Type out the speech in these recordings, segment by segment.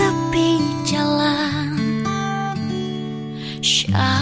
tepi jalan. Syah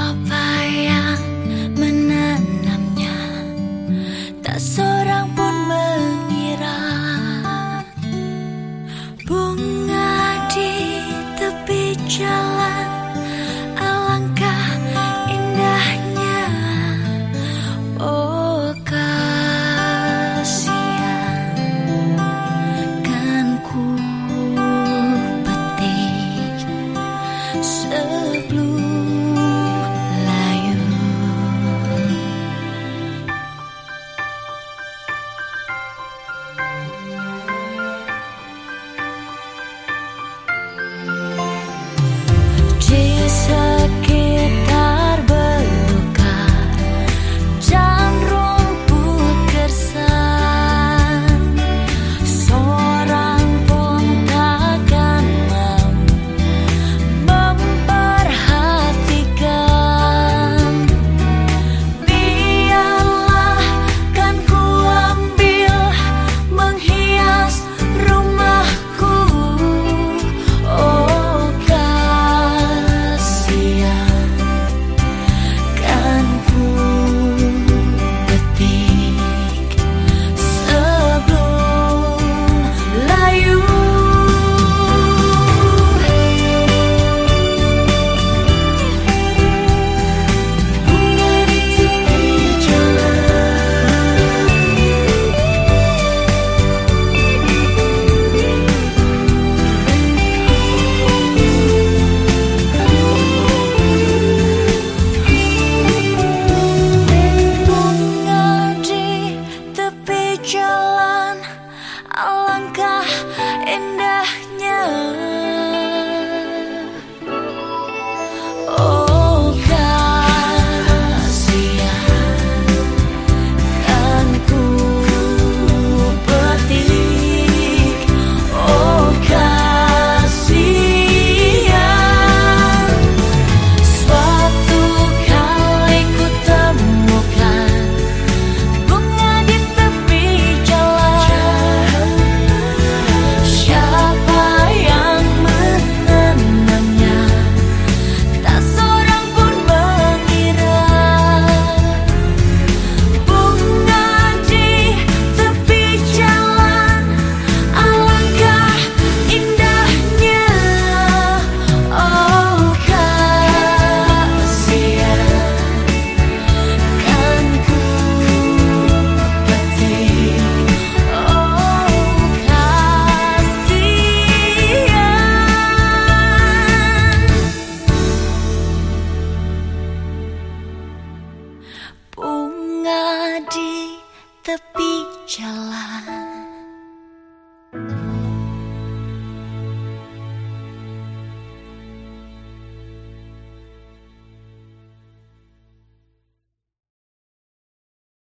tepi jalan